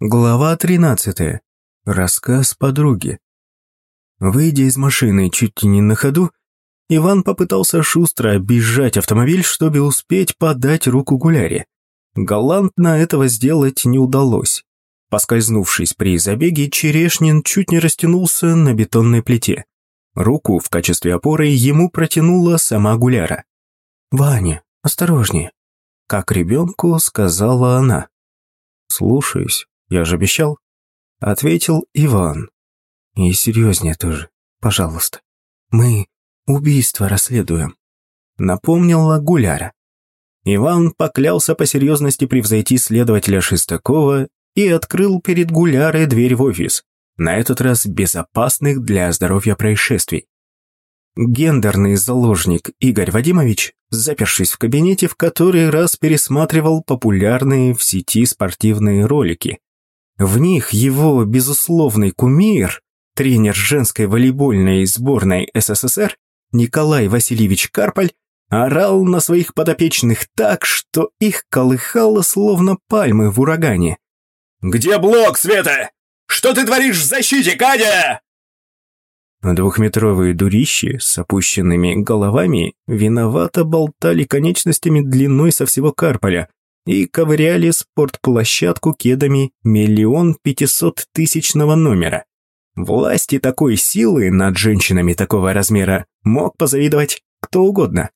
Глава 13. Рассказ подруги. Выйдя из машины чуть не на ходу, Иван попытался шустро обижать автомобиль, чтобы успеть подать руку Гуляре. Галантно этого сделать не удалось. Поскользнувшись при забеге, Черешнин чуть не растянулся на бетонной плите. Руку в качестве опоры ему протянула сама Гуляра. «Ваня, осторожнее», – как ребенку сказала она. «Слушаюсь», я же обещал. Ответил Иван. И серьезнее тоже, пожалуйста. Мы убийство расследуем. Напомнила Гуляра. Иван поклялся по серьезности превзойти следователя Шестакова и открыл перед Гулярой дверь в офис, на этот раз безопасных для здоровья происшествий. Гендерный заложник Игорь Вадимович, запершись в кабинете, в который раз пересматривал популярные в сети спортивные ролики, в них его безусловный кумир, тренер женской волейбольной сборной СССР Николай Васильевич Карполь, орал на своих подопечных так, что их колыхало словно пальмы в урагане. «Где блок, Света? Что ты творишь в защите, Кадя?» Двухметровые дурищи с опущенными головами виновато болтали конечностями длиной со всего Карполя, и ковыряли спортплощадку кедами миллион пятисот тысячного номера. Власти такой силы над женщинами такого размера мог позавидовать кто угодно.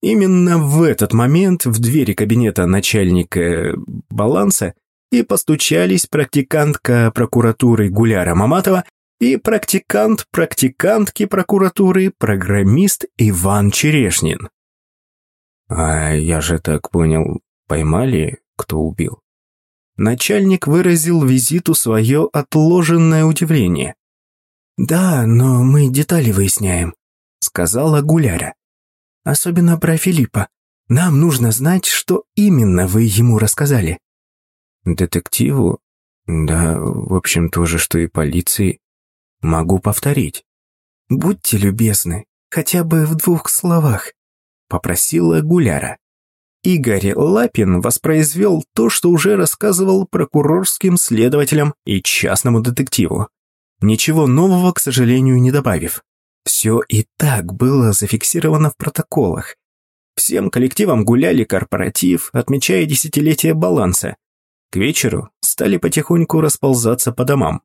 Именно в этот момент в двери кабинета начальника баланса и постучались практикантка прокуратуры Гуляра Маматова и практикант практикантки прокуратуры программист Иван Черешнин. «А я же так понял, Поймали, кто убил. Начальник выразил визиту свое отложенное удивление. «Да, но мы детали выясняем», — сказала Гуляра. «Особенно про Филиппа. Нам нужно знать, что именно вы ему рассказали». «Детективу? Да, в общем, то же, что и полиции. Могу повторить». «Будьте любезны, хотя бы в двух словах», — попросила Гуляра. Игорь Лапин воспроизвел то, что уже рассказывал прокурорским следователям и частному детективу. Ничего нового, к сожалению, не добавив. Все и так было зафиксировано в протоколах. Всем коллективам гуляли корпоратив, отмечая десятилетие баланса. К вечеру стали потихоньку расползаться по домам.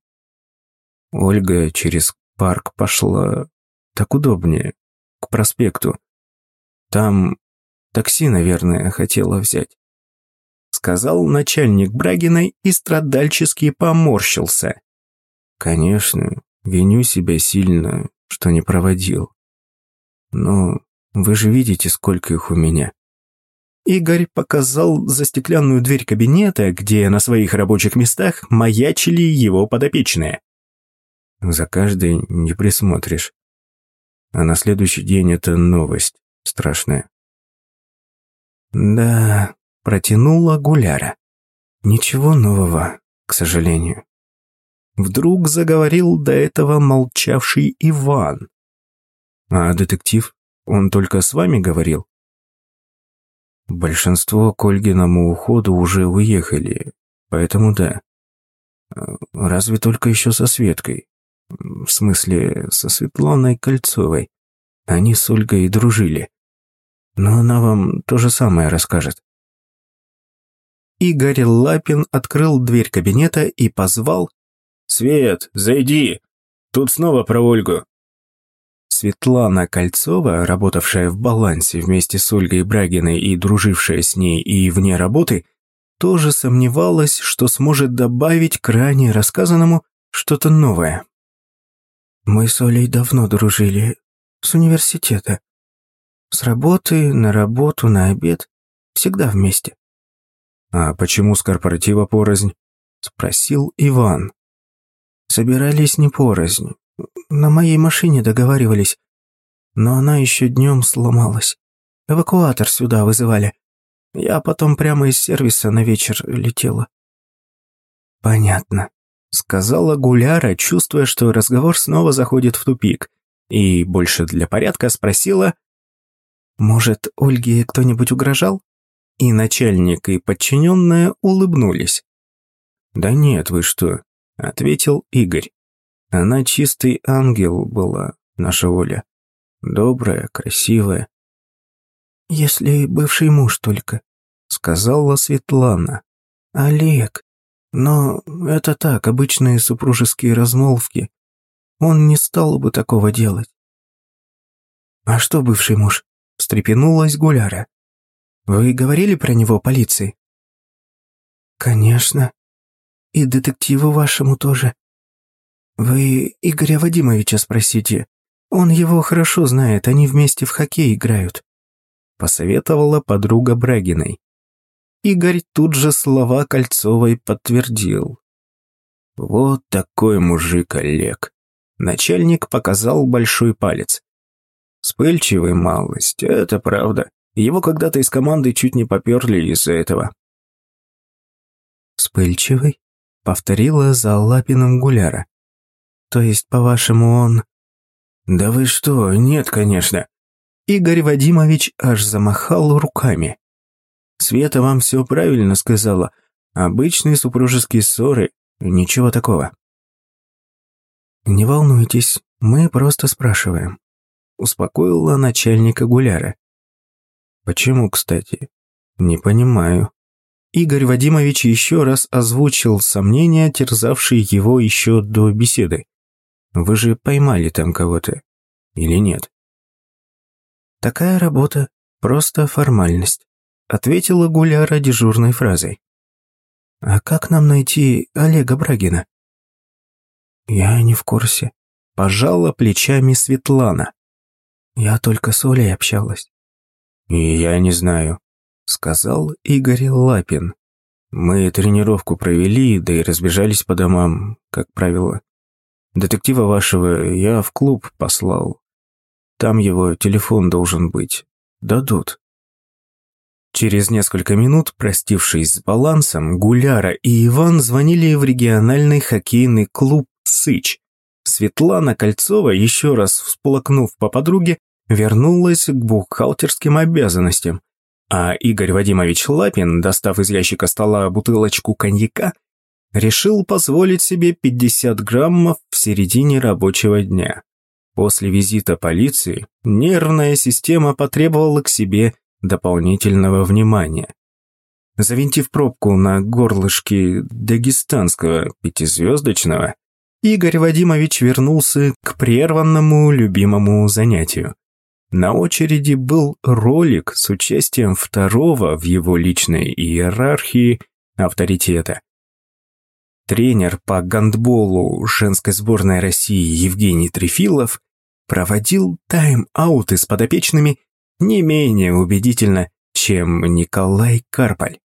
Ольга через парк пошла так удобнее, к проспекту. Там Такси, наверное, хотела взять. Сказал начальник Брагиной и страдальчески поморщился. Конечно, виню себя сильно, что не проводил. Но вы же видите, сколько их у меня. Игорь показал за стеклянную дверь кабинета, где на своих рабочих местах маячили его подопечные. За каждой не присмотришь. А на следующий день это новость страшная. Да, протянула Гуляра. Ничего нового, к сожалению. Вдруг заговорил до этого молчавший Иван. А детектив, он только с вами говорил? Большинство к Ольгиному уходу уже уехали, поэтому да. Разве только еще со Светкой. В смысле, со Светланой Кольцовой. Они с Ольгой дружили но она вам то же самое расскажет. Игорь Лапин открыл дверь кабинета и позвал «Свет, зайди! Тут снова про Ольгу!» Светлана Кольцова, работавшая в балансе вместе с Ольгой Брагиной и дружившая с ней и вне работы, тоже сомневалась, что сможет добавить к ранее рассказанному что-то новое. «Мы с Олей давно дружили, с университета», с работы, на работу, на обед. Всегда вместе. «А почему с корпоратива порознь?» – спросил Иван. «Собирались не порознь. На моей машине договаривались. Но она еще днем сломалась. Эвакуатор сюда вызывали. Я потом прямо из сервиса на вечер летела». «Понятно», – сказала Гуляра, чувствуя, что разговор снова заходит в тупик, и больше для порядка спросила, может, Ольге кто-нибудь угрожал? И начальник, и подчиненная улыбнулись. «Да нет, вы что?» – ответил Игорь. «Она чистый ангел была, наша Оля. Добрая, красивая». «Если бывший муж только», – сказала Светлана. «Олег. Но это так, обычные супружеские размолвки. Он не стал бы такого делать». «А что бывший муж?» – встрепенулась Гуляра. «Вы говорили про него полиции?» «Конечно. И детективу вашему тоже. Вы Игоря Вадимовича спросите. Он его хорошо знает, они вместе в хоккей играют», – посоветовала подруга Брагиной. Игорь тут же слова Кольцовой подтвердил. «Вот такой мужик Олег». Начальник показал большой палец. Вспыльчивый малость, это правда. Его когда-то из команды чуть не поперли из-за этого. «Вспыльчивый?» — повторила за Лапиным Гуляра. «То есть, по-вашему, он...» «Да вы что, нет, конечно». Игорь Вадимович аж замахал руками. Света вам все правильно сказала. Обычные супружеские ссоры, ничего такого. Не волнуйтесь, мы просто спрашиваем. Успокоила начальника Гуляра. Почему, кстати? Не понимаю. Игорь Вадимович еще раз озвучил сомнения, терзавшие его еще до беседы. Вы же поймали там кого-то. Или нет? Такая работа, просто формальность ответила Гуляра дежурной фразой. «А как нам найти Олега Брагина?» «Я не в курсе», – пожала плечами Светлана. «Я только с Олей общалась». «И я не знаю», – сказал Игорь Лапин. «Мы тренировку провели, да и разбежались по домам, как правило. Детектива вашего я в клуб послал. Там его телефон должен быть. Дадут». Через несколько минут, простившись с балансом, Гуляра и Иван звонили в региональный хоккейный клуб «Сыч». Светлана Кольцова, еще раз всплакнув по подруге, вернулась к бухгалтерским обязанностям, а Игорь Вадимович Лапин, достав из ящика стола бутылочку коньяка, решил позволить себе 50 граммов в середине рабочего дня. После визита полиции нервная система потребовала к себе дополнительного внимания. Завинтив пробку на горлышке дагестанского пятизвездочного, Игорь Вадимович вернулся к прерванному любимому занятию. На очереди был ролик с участием второго в его личной иерархии авторитета. Тренер по гандболу женской сборной России Евгений Трефилов проводил тайм-ауты с подопечными не менее убедительно, чем Николай Карпаль.